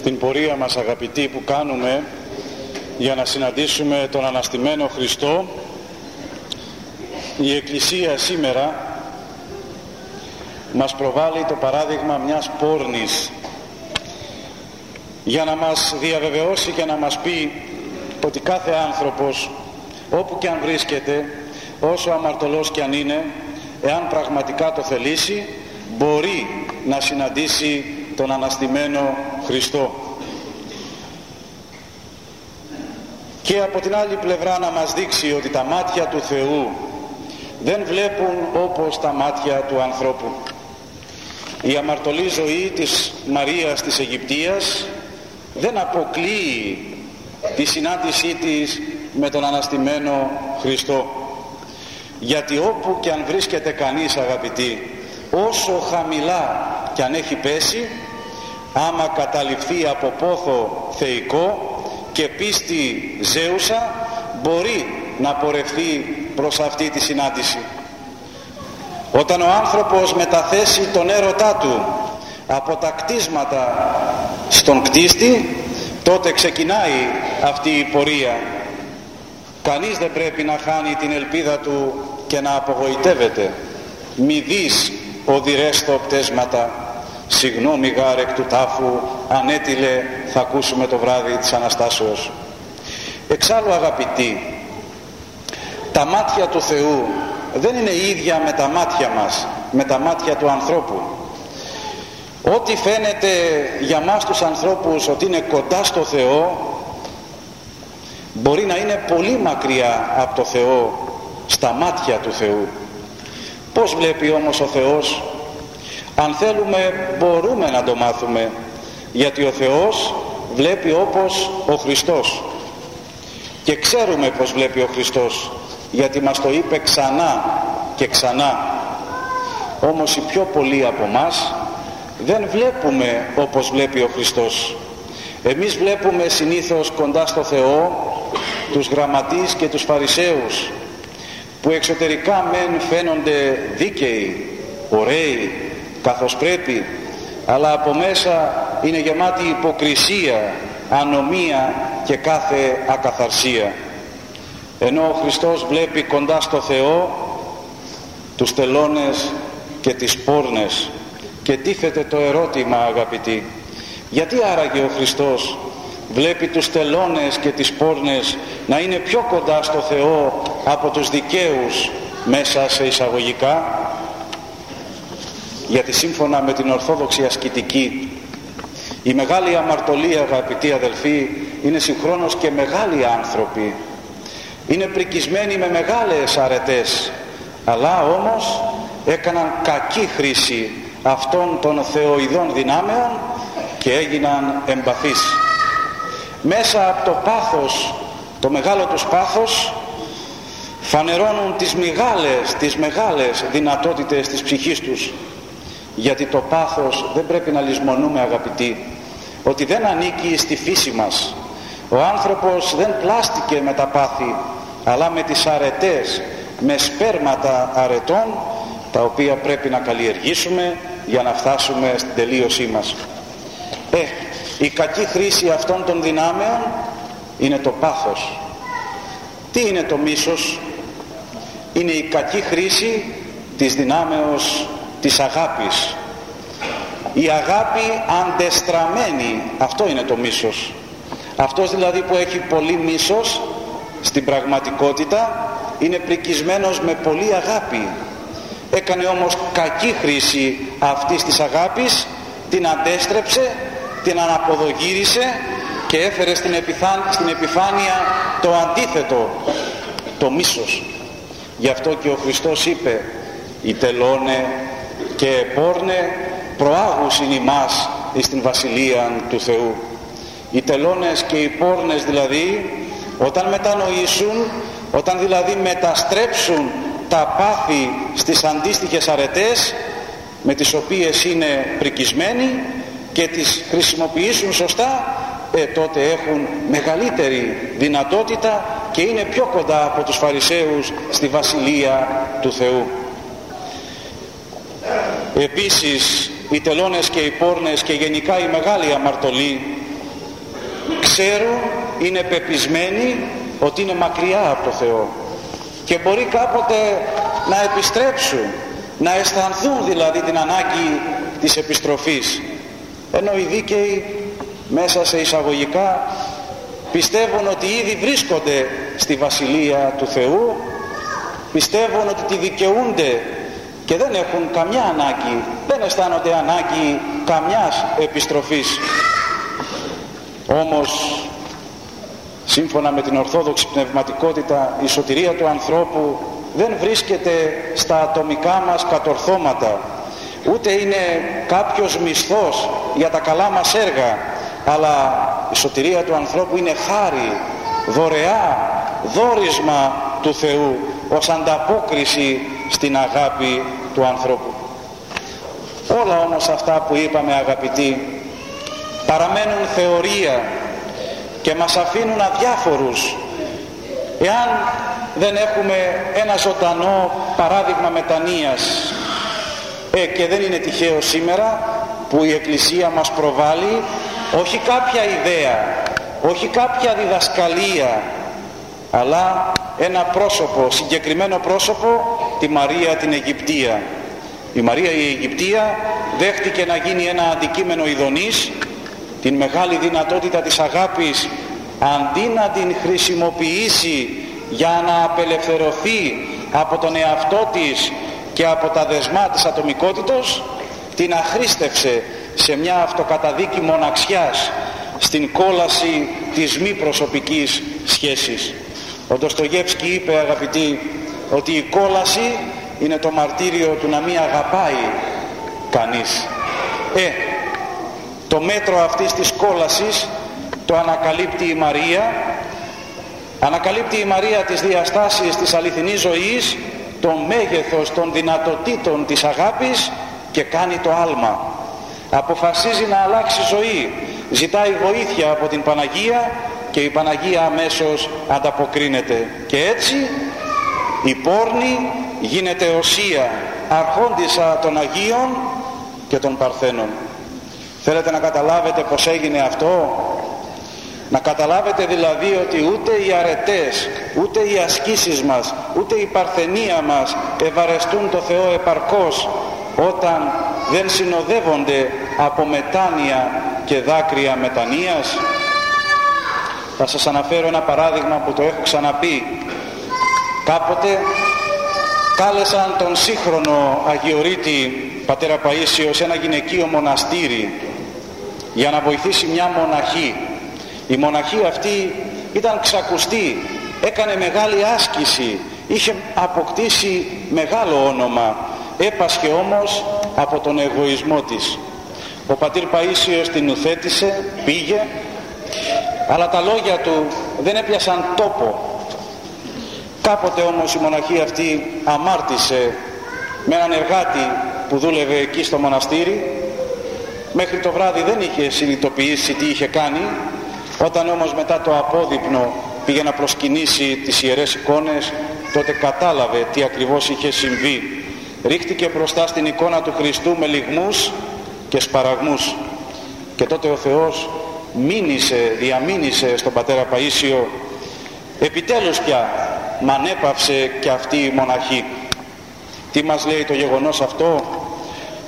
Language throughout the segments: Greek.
στην πορεία μας αγαπητοί που κάνουμε για να συναντήσουμε τον Αναστημένο Χριστό η Εκκλησία σήμερα μας προβάλλει το παράδειγμα μιας πόρνης. Για να μας διαβεβαιώσει και να μας πει ότι κάθε άνθρωπος όπου και αν βρίσκεται όσο αμαρτωλός και αν είναι εάν πραγματικά το θελήσει μπορεί να συναντήσει τον Αναστημένο Χριστό. Και από την άλλη πλευρά να μας δείξει ότι τα μάτια του Θεού δεν βλέπουν όπως τα μάτια του ανθρώπου. Η αμαρτωλή ζωή της Μαρίας της Αιγυπτίας δεν αποκλείει τη συνάντησή της με τον Αναστημένο Χριστό. Γιατί όπου και αν βρίσκεται κανείς αγαπητοί όσο χαμηλά και αν έχει πέσει άμα καταληφθεί από πόθο θεϊκό και πίστη ζέουσα μπορεί να πορευθεί προς αυτή τη συνάντηση. Όταν ο άνθρωπος μεταθέσει τον έρωτά του από τα κτίσματα στον κτίστη τότε ξεκινάει αυτή η πορεία. Κανείς δεν πρέπει να χάνει την ελπίδα του και να απογοητεύεται. Μη δεις οδηρέστο πτέσματα συγγνώμη γάρεκ του τάφου ανέτειλε θα ακούσουμε το βράδυ της Αναστάσεως. Εξάλλου αγαπητοί τα μάτια του Θεού δεν είναι ίδια με τα μάτια μας με τα μάτια του ανθρώπου. Ό,τι φαίνεται για μας τους ανθρώπους ότι είναι κοντά στο Θεό μπορεί να είναι πολύ μακριά από το Θεό στα μάτια του Θεού. Πως βλέπει όμως ο Θεός; Αν θέλουμε μπορούμε να το μάθουμε γιατί ο Θεός βλέπει όπως ο Χριστός. Και ξέρουμε πως βλέπει ο Χριστός γιατί μας το είπε ξανά και ξανά. Όμως οι πιο πολλοί από μας δεν βλέπουμε όπως βλέπει ο Χριστός. Εμείς βλέπουμε συνήθως κοντά στο Θεό τους γραμματείς και τους φαρισαίους που εξωτερικά μεν φαίνονται δίκαιοι, ωραίοι, καθώς πρέπει αλλά από μέσα είναι γεμάτη υποκρισία, ανομία και κάθε ακαθαρσία. Ενώ ο Χριστός βλέπει κοντά στο Θεό τους τελώνες και τις πόρνες. Και τίθεται το ερώτημα αγαπητοί γιατί άραγε ο Χριστός βλέπει τους τελώνες και τις πόρνες να είναι πιο κοντά στο Θεό από τους δικαίους μέσα σε εισαγωγικά; Γιατί σύμφωνα με την Ορθόδοξη ασκητική η μεγάλη αμαρτωλία αγαπητοί αδελφοί είναι συγχρόνως και μεγάλοι άνθρωποι. Είναι πρικισμένοι με μεγάλες αρετές. Αλλά όμως έκαναν κακή χρήση αυτών των θεοειδών δυνάμεων και έγιναν εμπαθείς. Μέσα από το πάθος το μεγάλο τους πάθος φανερώνουν τις μεγάλες, τις μεγάλες δυνατότητες της ψυχής τους γιατί το πάθος δεν πρέπει να λησμονούμε αγαπητοί ότι δεν ανήκει στη φύση μας. Ο άνθρωπος δεν πλάστηκε με τα πάθη αλλά με τις αρετές με σπέρματα αρετών τα οποία πρέπει να καλλιεργήσουμε για να φτάσουμε στην τελείωσή μας. Ε, η κακή χρήση αυτών των δυνάμεων είναι το πάθος. Τι είναι το μίσος; Είναι η κακή χρήση της δυνάμεως της αγάπης. Η αγάπη αντεστραμμένη αυτό είναι το μίσος. Αυτός δηλαδή που έχει πολύ μίσος στην πραγματικότητα είναι πρικισμένος με πολύ αγάπη. Έκανε όμως κακή χρήση αυτής της αγάπης την αντέστρεψε την αναποδογύρισε και έφερε στην, στην επιφάνεια το αντίθετο το μίσος. Γι' αυτό και ο Χριστός είπε «Η τελώνε και πόρνε προάγουσιν ημάς εις την Βασιλεία του Θεού». Οι τελώνες και οι πόρνες δηλαδή όταν μετανοήσουν, όταν δηλαδή μεταστρέψουν τα πάθη στις αντίστοιχες αρετές με τις οποίες είναι πρικισμένοι και τις χρησιμοποιήσουν σωστά ε, τότε έχουν μεγαλύτερη δυνατότητα και είναι πιο κοντά από τους Φαρισαίους στη Βασιλεία του Θεού. Επίσης οι τελώνες και οι πόρνες και γενικά η μεγάλη αμαρτωλή ξέρουν, είναι πεπισμένοι ότι είναι μακριά από το Θεό και μπορεί κάποτε να επιστρέψουν, να αισθανθούν δηλαδή την ανάγκη της επιστροφής. Ενώ οι δίκαιοι μέσα σε εισαγωγικά πιστεύουν ότι ήδη βρίσκονται στη Βασιλεία του Θεού πιστεύουν ότι τη δικαιούνται και δεν έχουν καμιά ανάγκη δεν αισθάνονται ανάγκη καμιάς επιστροφής. Όμως σύμφωνα με την ορθόδοξη πνευματικότητα η σωτηρία του ανθρώπου δεν βρίσκεται στα ατομικά μας κατορθώματα. Ούτε είναι κάποιος μισθός για τα καλά μας έργα αλλά η σωτηρία του ανθρώπου είναι χάρη, δωρεά, δόρισμα του Θεού ως ανταπόκριση στην αγάπη του ανθρώπου. Όλα όμως αυτά που είπαμε αγαπητοί παραμένουν θεωρία και μας αφήνουν αδιάφορους εάν δεν έχουμε ένα ζωντανό παράδειγμα μετανοίας ε, και δεν είναι τυχαίο σήμερα που η Εκκλησία μας προβάλλει όχι κάποια ιδέα, όχι κάποια διδασκαλία, αλλά ένα πρόσωπο, συγκεκριμένο πρόσωπο, τη Μαρία την Αιγυπτία. Η Μαρία η Αιγυπτία δέχτηκε να γίνει ένα αντικείμενο ειδονής, την μεγάλη δυνατότητα της αγάπης, αντί να την χρησιμοποιήσει για να απελευθερωθεί από τον εαυτό της και από τα δεσμά της ατομικότητος, την αχρίστευσε σε μια αυτοκαταδίκη μοναξιάς στην κόλαση της μη προσωπικής σχέσης. Ο Ντοστογεύσκη είπε αγαπητοί ότι η κόλαση είναι το μαρτύριο του να μην αγαπάει κανείς. Ε, το μέτρο αυτής της κόλασης το ανακαλύπτει η Μαρία. Ανακαλύπτει η Μαρία τις διαστάσεις της αληθινής ζωής το μέγεθος των δυνατοτήτων της αγάπης και κάνει το άλμα. Αποφασίζει να αλλάξει ζωή. Ζητάει βοήθεια από την Παναγία και η Παναγία αμέσως ανταποκρίνεται. Και έτσι η πόρνη γίνεται οσία αρχόντισα των Αγίων και των Παρθένων θέλετε να καταλάβετε πως έγινε αυτό; Να καταλάβετε δηλαδή ότι ούτε οι αρετές, ούτε οι ασκήσεις μας, ούτε η παρθενία μας ευαρεστούν το Θεό επαρκώς όταν δεν συνοδεύονται από μετάνοια και δάκρυα μετανοίας. Θα σας αναφέρω ένα παράδειγμα που το έχω ξαναπεί. Κάποτε κάλεσαν τον σύγχρονο Αγιορείτη Πατέρα Παΐσιο σε ένα γυναικείο μοναστήρι για να βοηθήσει μια μοναχή. Η μοναχή αυτή ήταν ξακουστή, έκανε μεγάλη άσκηση, είχε αποκτήσει μεγάλο όνομα. Έπασχε όμως από τον εγωισμό της. Ο πατήρ Παΐσιος την ουθέτησε πήγε αλλά τα λόγια του δεν έπιασαν τόπο κάποτε όμως η μοναχή αυτή αμάρτησε με έναν εργάτη που δούλευε εκεί στο μοναστήρι. Μέχρι το βράδυ δεν είχε συνειδητοποιήσει τι είχε κάνει. Όταν όμως μετά το απόδειπνο πήγε να προσκυνήσει τις ιερές εικόνες τότε κατάλαβε τι ακριβώς είχε συμβεί. Ρίχτηκε μπροστά στην εικόνα του Χριστού με λιγμούς και σπαραγμούς. Και τότε ο Θεός μήνυσε, διαμήνυσε στον πατέρα Παΐσιο επιτέλους πια μανέπαυσε και αυτή η μοναχή τι μας λέει το γεγονός αυτό;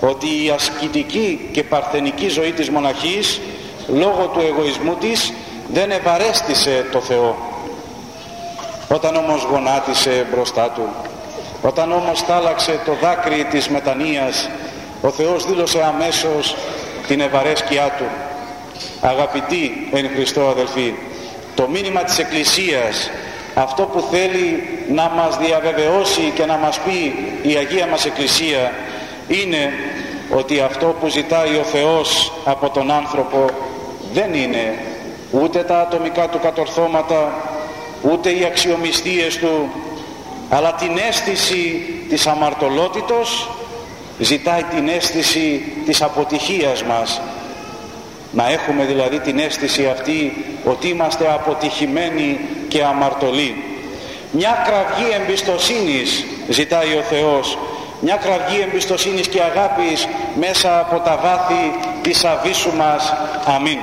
Ότι η ασκητική και παρθενική ζωή της μοναχής λόγω του εγωισμού της δεν ευαρέστησε το Θεό όταν όμως γονάτισε μπροστά του όταν όμως τάλαξε το δάκρυ της μετανοίας, ο Θεός δήλωσε αμέσως την ευαρέσκειά Του. Αγαπητοί εν Χριστώ αδελφοί, το μήνυμα της Εκκλησίας, αυτό που θέλει να μας διαβεβαιώσει και να μας πει η Αγία μας Εκκλησία, είναι ότι αυτό που ζητάει ο Θεός από τον άνθρωπο δεν είναι ούτε τα ατομικά του κατορθώματα, ούτε οι αξιομιστίες του, αλλά την αίσθηση της αμαρτωλότητος ζητάει την αίσθηση της αποτυχίας μας να έχουμε δηλαδή την αίσθηση αυτή ότι είμαστε αποτυχημένοι και αμαρτωλοί μια κραυγή εμπιστοσύνης ζητάει ο Θεός μια κραυγή εμπιστοσύνης και αγάπης μέσα από τα βάθη της αβίσου μας. Αμήν.